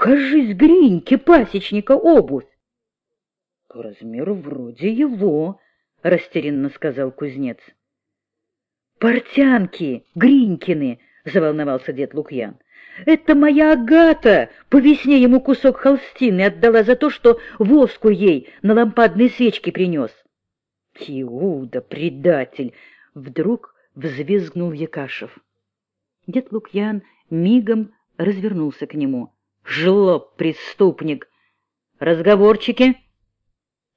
кажись, гриньки пасечника обувь. — По размеру вроде его, — растерянно сказал кузнец. — Портянки, Гринькины, — заволновался дед Лукьян. — Это моя Агата по весне ему кусок холстины отдала за то, что воску ей на лампадные свечки принес. — Иуда, предатель! — вдруг взвизгнул Якашев. Дед Лукьян мигом развернулся к нему. — Жлоб, преступник! Разговорчики!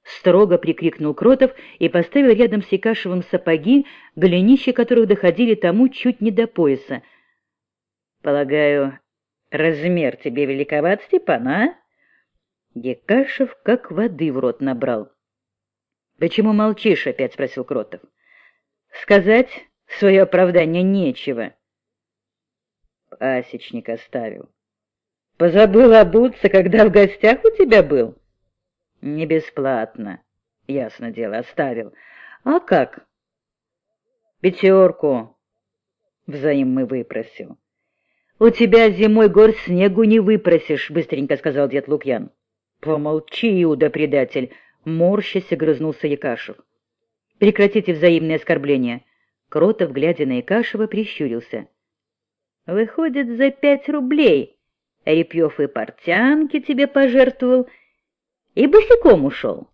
Строго прикрикнул Кротов и поставил рядом с Якашевым сапоги, голенища которых доходили тому чуть не до пояса. — Полагаю, размер тебе великоват, Степан, а? Якашев как воды в рот набрал. — Почему молчишь? — опять спросил Кротов. — Сказать свое оправдание нечего. Пасечник оставил. — Позабыл обуться, когда в гостях у тебя был? — не бесплатно, ясно дело, оставил. А как? Пятерку взаимно выпросил. У тебя зимой гор снегу не выпросишь, быстренько сказал дед Лукьян. Помолчи, Иуда, предатель, морщась огрызнулся Якашев. Прекратите взаимные оскорбления. Кротов, глядя на Якашева, прищурился. Выходит, за пять рублей Репьев и портянки тебе пожертвовал, — и босиком ушел.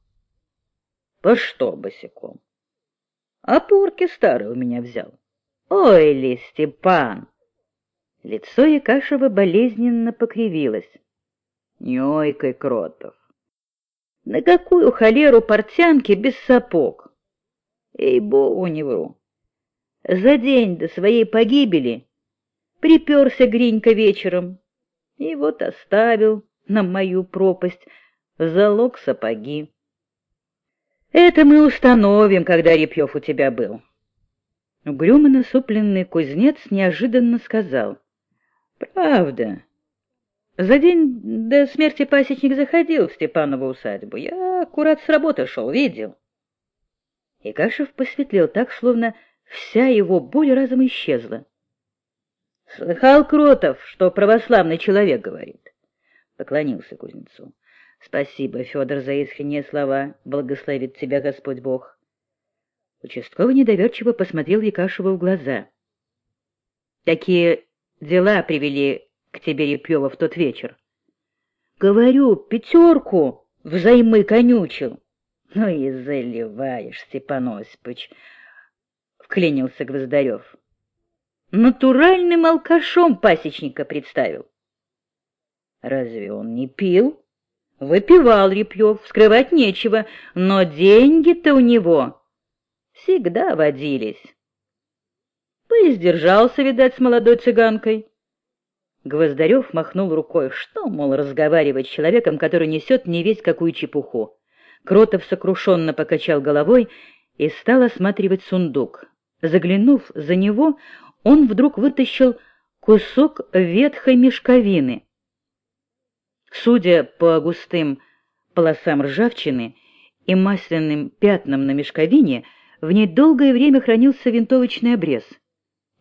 — По что босиком? — Опорки старые у меня взял. — Ой ли, Степан! Лицо Якашева болезненно покривилось. — Не Кротов. На какую холеру портянки без сапог? Ей-богу, не вру. За день до своей погибели приперся Гринька вечером и вот оставил на мою пропасть залог сапоги. Это мы установим, когда Репьев у тебя был. Угрюмо насупленный кузнец неожиданно сказал. Правда. За день до смерти пасечник заходил в Степанову усадьбу. Я аккурат с работы шел, видел. И Кашев посветлел так, словно вся его боль разом исчезла. Слыхал Кротов, что православный человек говорит. Поклонился кузнецу. Спасибо, Федор, за искренние слова. Благословит тебя Господь Бог. Участковый недоверчиво посмотрел Якашеву в глаза. Такие дела привели к тебе Репьева в тот вечер. Говорю, пятерку взаймы конючил. Ну и заливаешь, Степан Осипович, — вклинился Гвоздарев. Натуральным алкашом пасечника представил. Разве он не пил? Выпивал Репьев, скрывать нечего, но деньги-то у него всегда водились. Поиздержался, видать, с молодой цыганкой. Гвоздарев махнул рукой. Что, мол, разговаривать с человеком, который несет не весь какую чепуху? Кротов сокрушенно покачал головой и стал осматривать сундук. Заглянув за него, он вдруг вытащил кусок ветхой мешковины — Судя по густым полосам ржавчины и масляным пятнам на мешковине, в ней долгое время хранился винтовочный обрез.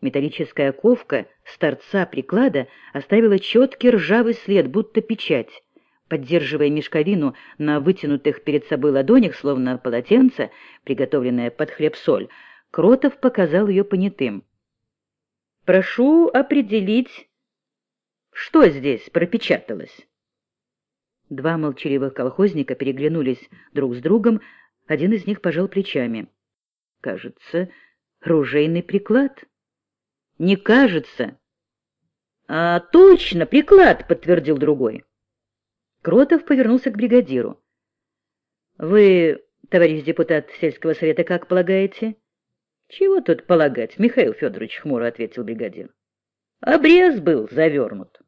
Металлическая ковка с торца приклада оставила четкий ржавый след, будто печать. Поддерживая мешковину на вытянутых перед собой ладонях, словно полотенце, приготовленное под хлеб-соль, Кротов показал ее понятым. «Прошу определить, что здесь пропечаталось». Два молчаливых колхозника переглянулись друг с другом, один из них пожал плечами. «Кажется, ружейный приклад». «Не кажется». «А точно, приклад», — подтвердил другой. Кротов повернулся к бригадиру. «Вы, товарищ депутат сельского совета, как полагаете?» «Чего тут полагать?» — Михаил Федорович хмуро ответил бригадир. «Обрез был завернут».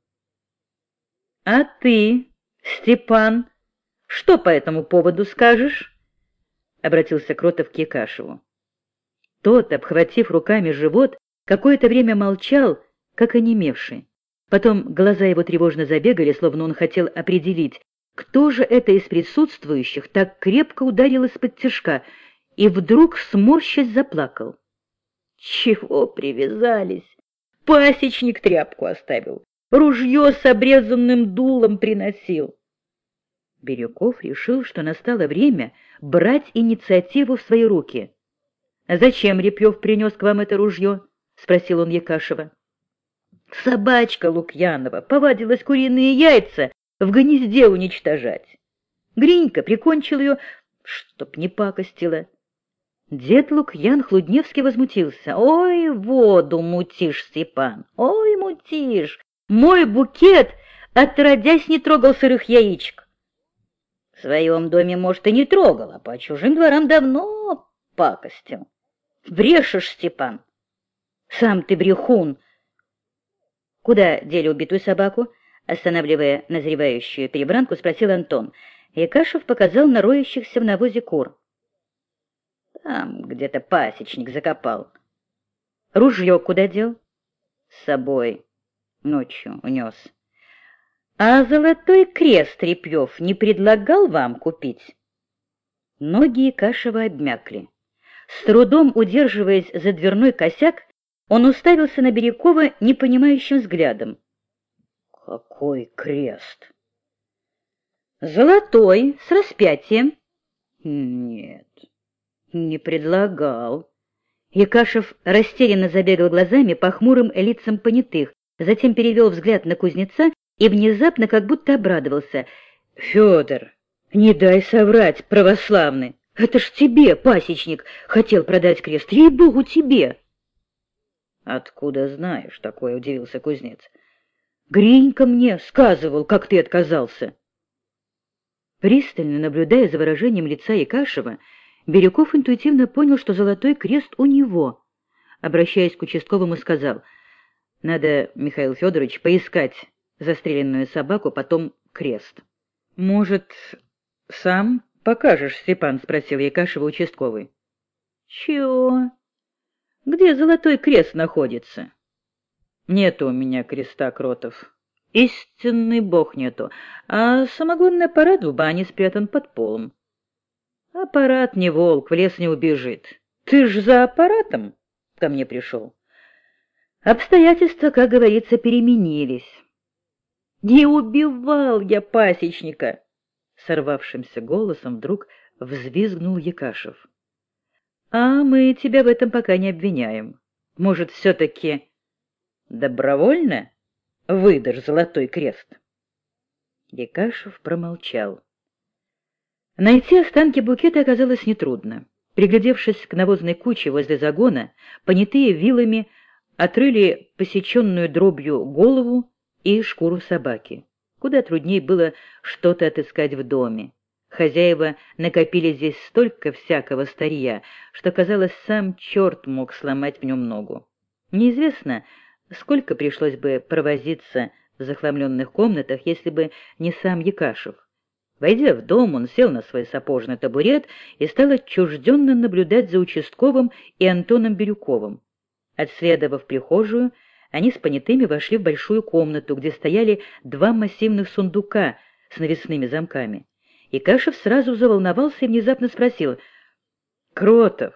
«А ты?» Степан, что по этому поводу скажешь? Обратился Кротов к Якашеву. Тот, обхватив руками живот, какое-то время молчал, как онемевший. Потом глаза его тревожно забегали, словно он хотел определить, кто же это из присутствующих так крепко ударил из-под тяжка, и вдруг, сморщась, заплакал. Чего привязались? Пасечник тряпку оставил. ружье с обрезанным дулом приносил. Бирюков решил, что настало время брать инициативу в свои руки. «Зачем Репьев принес к вам это ружье?» — спросил он Якашева. «Собачка Лукьянова повадилась куриные яйца в гнезде уничтожать. Гринька прикончил ее, чтоб не пакостила. Дед Лукьян Хлудневский возмутился. «Ой, воду мутишь, Степан, ой, мутишь! Мой букет отродясь не трогал сырых яичек. В своем доме, может, и не трогал, а по чужим дворам давно пакостил. Брешешь, Степан. Сам ты брехун. Куда дели убитую собаку? Останавливая назревающую перебранку, спросил Антон. Якашев показал на роющихся в навозе кур. Там где-то пасечник закопал. Ружье куда дел? С собой. Ночью унес. А золотой крест Репьев не предлагал вам купить? Ноги Кашева обмякли. С трудом удерживаясь за дверной косяк, он уставился на Бирюкова непонимающим взглядом. «Какой крест?» «Золотой, с распятием». «Нет, не предлагал. Якашев растерянно забегал глазами по хмурым лицам понятых, затем перевел взгляд на кузнеца и внезапно как будто обрадовался. — Федор, не дай соврать, православный! Это ж тебе, пасечник, хотел продать крест, ей-богу, тебе! — Откуда знаешь такое? — удивился кузнец. — Гринька мне сказывал, как ты отказался. Пристально наблюдая за выражением лица Якашева, Бирюков интуитивно понял, что золотой крест у него. Обращаясь к участковому, сказал, «Надо, Михаил Федорович, поискать застреленную собаку, потом крест». «Может, сам покажешь, Степан?» — спросил Якашева участковый. «Чего? Где золотой крест находится?» «Нет у меня креста, Кротов. Истинный бог нету, а самогонный аппарат в бане спрятан под полом». Аппарат не волк, в лес не убежит. Ты ж за аппаратом ко мне пришел. Обстоятельства, как говорится, переменились. Не убивал я пасечника, сорвавшимся голосом вдруг взвизгнул Якашев. А мы тебя в этом пока не обвиняем. Может, все-таки добровольно выдашь золотой крест? Якашев промолчал. Найти останки букета оказалось нетрудно. Приглядевшись к навозной куче возле загона, понятые вилами отрыли посеченную дробью голову и шкуру собаки. Куда труднее было что-то отыскать в доме. Хозяева накопили здесь столько всякого старья, что, казалось, сам черт мог сломать в нем ногу. Неизвестно, сколько пришлось бы провозиться в захламленных комнатах, если бы не сам Якашев. Войдя в дом, он сел на свой сапожный табурет и стал отчужденно наблюдать за участковым и Антоном Бирюковым. Отследовав прихожую, они с понятыми вошли в большую комнату, где стояли два массивных сундука с навесными замками. И Кашев сразу заволновался и внезапно спросил, «Кротов,